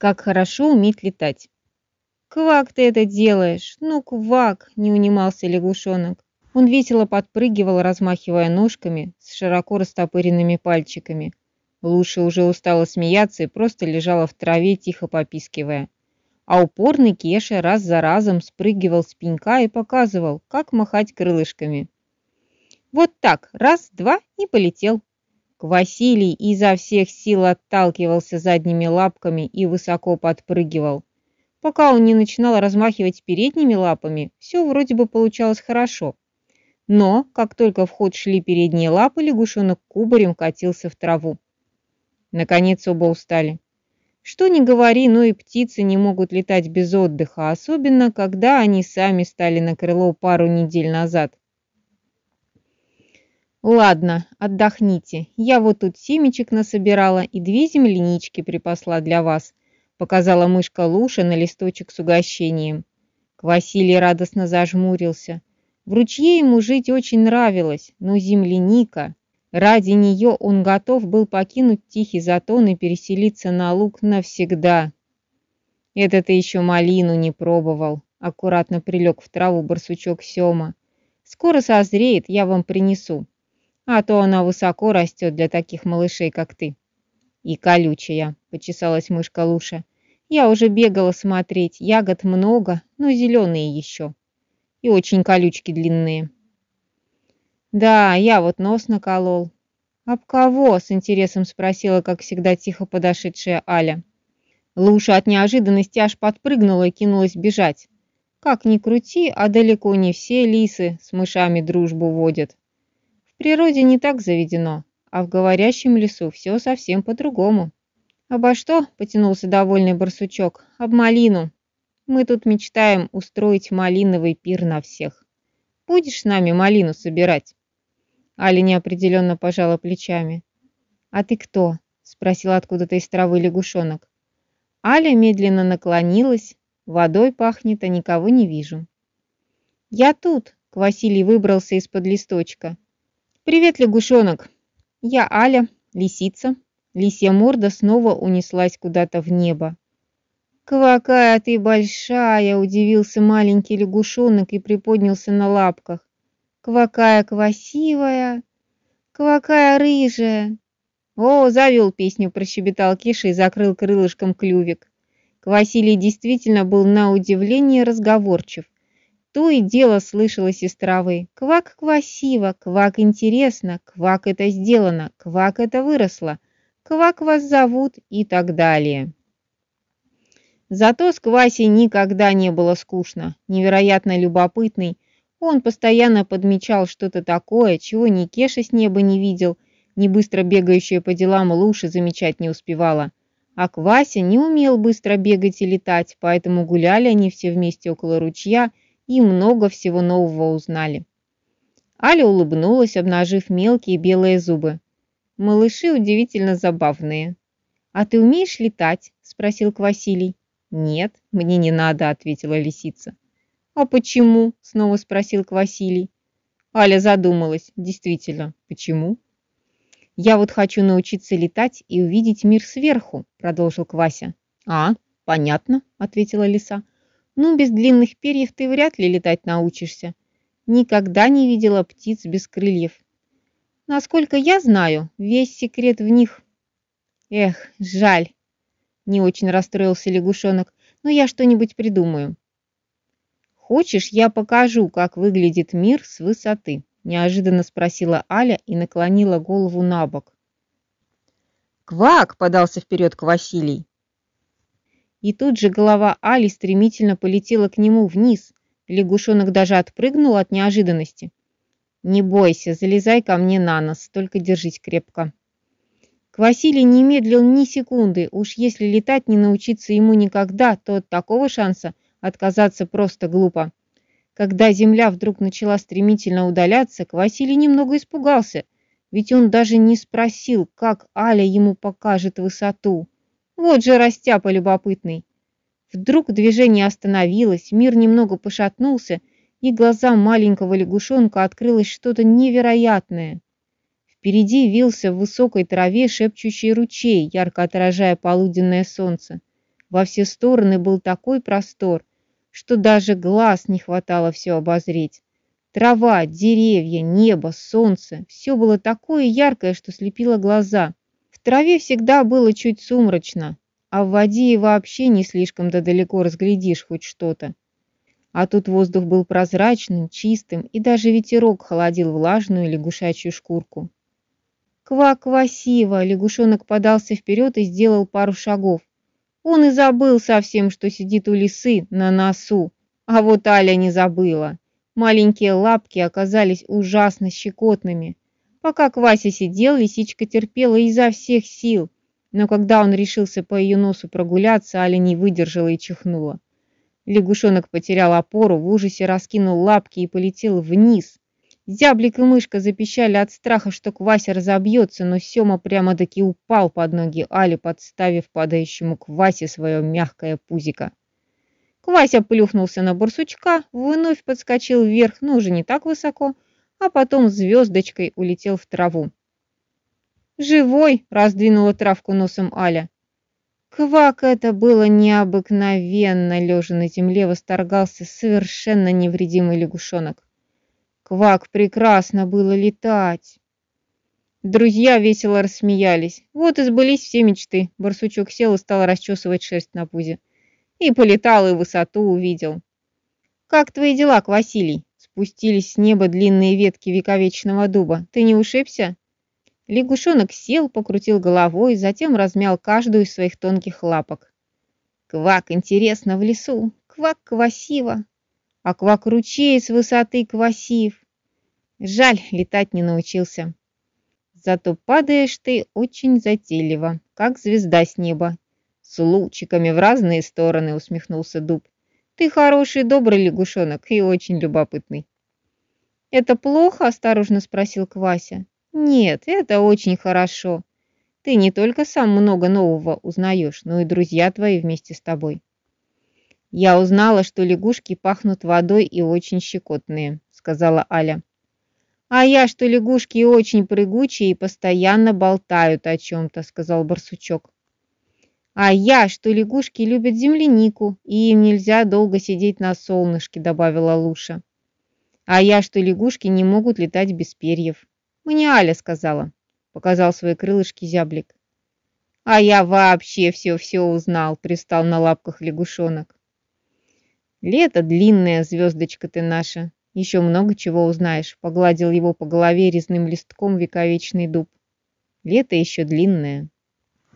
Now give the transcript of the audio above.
Как хорошо уметь летать. «Квак ты это делаешь! Ну, квак!» – не унимался лягушонок. Он весело подпрыгивал, размахивая ножками с широко растопыренными пальчиками. Луша уже устала смеяться и просто лежала в траве, тихо попискивая. А упорный Кеша раз за разом спрыгивал с пенька и показывал, как махать крылышками. Вот так, раз, два и полетел. Василий изо всех сил отталкивался задними лапками и высоко подпрыгивал. Пока он не начинал размахивать передними лапами, все вроде бы получалось хорошо. Но, как только в ход шли передние лапы, лягушонок кубарем катился в траву. Наконец оба устали. Что ни говори, но и птицы не могут летать без отдыха, особенно когда они сами стали на крыло пару недель назад. «Ладно, отдохните. Я вот тут семечек насобирала и две землянички припасла для вас», показала мышка Луша на листочек с угощением. Василий радостно зажмурился. В ручье ему жить очень нравилось, но земляника... Ради нее он готов был покинуть тихий затон и переселиться на луг навсегда. «Это ты еще малину не пробовал», — аккуратно прилег в траву барсучок Сема. «Скоро созреет, я вам принесу а то она высоко растет для таких малышей, как ты». «И колючая», — почесалась мышка Луша. «Я уже бегала смотреть, ягод много, но зеленые еще. И очень колючки длинные». «Да, я вот нос наколол». «Об кого?» — с интересом спросила, как всегда, тихо подошедшая Аля. Луша от неожиданности аж подпрыгнула и кинулась бежать. Как ни крути, а далеко не все лисы с мышами дружбу водят природе не так заведено, а в говорящем лесу все совсем по-другому. «Обо что?» – потянулся довольный барсучок. «Об малину. Мы тут мечтаем устроить малиновый пир на всех. Будешь с нами малину собирать?» Аля неопределенно пожала плечами. «А ты кто?» – спросил откуда-то из травы лягушонок. Аля медленно наклонилась. Водой пахнет, а никого не вижу. «Я тут!» – Василий выбрался из-под листочка. «Привет, лягушонок! Я Аля, лисица». Лисья морда снова унеслась куда-то в небо. «Какая ты большая!» – удивился маленький лягушонок и приподнялся на лапках. «Квакая красивая! Квакая рыжая!» «О, завел песню!» – прощебетал Киша и закрыл крылышком клювик. Квасилий действительно был на удивление разговорчив – то и дело слышалось из травы. Квак красиво, квак интересно, квак это сделано, квак это выросло, квак вас зовут и так далее. Зато с Квасей никогда не было скучно. Невероятно любопытный, он постоянно подмечал что-то такое, чего ни Кеша с неба не видел, ни быстро бегающая по делам Луши замечать не успевала. А Квася не умел быстро бегать и летать, поэтому гуляли они все вместе около ручья и много всего нового узнали. Аля улыбнулась, обнажив мелкие белые зубы. «Малыши удивительно забавные». «А ты умеешь летать?» – спросил Квасилий. «Нет, мне не надо», – ответила лисица. «А почему?» – снова спросил Квасилий. Аля задумалась. Действительно, почему? «Я вот хочу научиться летать и увидеть мир сверху», – продолжил Квася. «А, понятно», – ответила лиса. Ну, без длинных перьев ты вряд ли летать научишься. Никогда не видела птиц без крыльев. Насколько я знаю, весь секрет в них. Эх, жаль. Не очень расстроился лягушонок, но я что-нибудь придумаю. Хочешь, я покажу, как выглядит мир с высоты? Неожиданно спросила Аля и наклонила голову на бок. «Квак!» – подался вперед к Василий. И тут же голова Али стремительно полетела к нему вниз. Лягушонок даже отпрыгнул от неожиданности. «Не бойся, залезай ко мне на нос, только держись крепко». Квасилий не медлил ни секунды, уж если летать не научиться ему никогда, то от такого шанса отказаться просто глупо. Когда земля вдруг начала стремительно удаляться, Квасилий немного испугался, ведь он даже не спросил, как Аля ему покажет высоту. Вот же растяпа любопытный. Вдруг движение остановилось, мир немного пошатнулся, и глазам маленького лягушонка открылось что-то невероятное. Впереди вился в высокой траве шепчущий ручей, ярко отражая полуденное солнце. Во все стороны был такой простор, что даже глаз не хватало все обозреть. Трава, деревья, небо, солнце – все было такое яркое, что слепило глаза. В траве всегда было чуть сумрачно, а в воде и вообще не слишком-то далеко разглядишь хоть что-то. А тут воздух был прозрачным, чистым, и даже ветерок холодил влажную лягушачью шкурку. «Ква-квасиво!» лягушонок подался вперед и сделал пару шагов. Он и забыл совсем, что сидит у лисы на носу, а вот Аля не забыла. Маленькие лапки оказались ужасно щекотными. Пока Квася сидел, лисичка терпела изо всех сил, но когда он решился по ее носу прогуляться, Аля не выдержала и чихнула. Лягушонок потерял опору, в ужасе раскинул лапки и полетел вниз. Зяблик и мышка запищали от страха, что Квася разобьется, но Сема прямо-таки упал под ноги Али, подставив падающему Квасе свое мягкое пузико. Квася плюхнулся на барсучка, вновь подскочил вверх, но уже не так высоко, а потом звездочкой улетел в траву. «Живой!» – раздвинула травку носом Аля. Квак это было необыкновенно, лежа на земле восторгался совершенно невредимый лягушонок. Квак прекрасно было летать. Друзья весело рассмеялись. Вот и сбылись все мечты. Барсучок сел и стал расчесывать шерсть на пузе. И полетал, и высоту увидел. «Как твои дела, Василий?» Спустились с неба длинные ветки вековечного дуба. «Ты не ушибся?» Лягушонок сел, покрутил головой, затем размял каждую из своих тонких лапок. «Квак, интересно, в лесу! Квак, квасиво! А квак ручей с высоты квасив! Жаль, летать не научился. Зато падаешь ты очень затейливо, как звезда с неба, с лучиками в разные стороны, усмехнулся дуб. Ты хороший, добрый лягушонок и очень любопытный. Это плохо? осторожно спросил Квася. Нет, это очень хорошо. Ты не только сам много нового узнаешь, но и друзья твои вместе с тобой. Я узнала, что лягушки пахнут водой и очень щекотные, сказала Аля. А я, что лягушки очень прыгучие и постоянно болтают о чем-то, сказал барсучок. А я, что лягушки любят землянику, и им нельзя долго сидеть на солнышке, добавила Луша. А я, что лягушки не могут летать без перьев. Мне Аля сказала, показал свои крылышки зяблик. А я вообще все-все узнал, пристал на лапках лягушонок. Лето длинное, звездочка ты наша. Еще много чего узнаешь, погладил его по голове резным листком вековечный дуб. Лето еще длинное.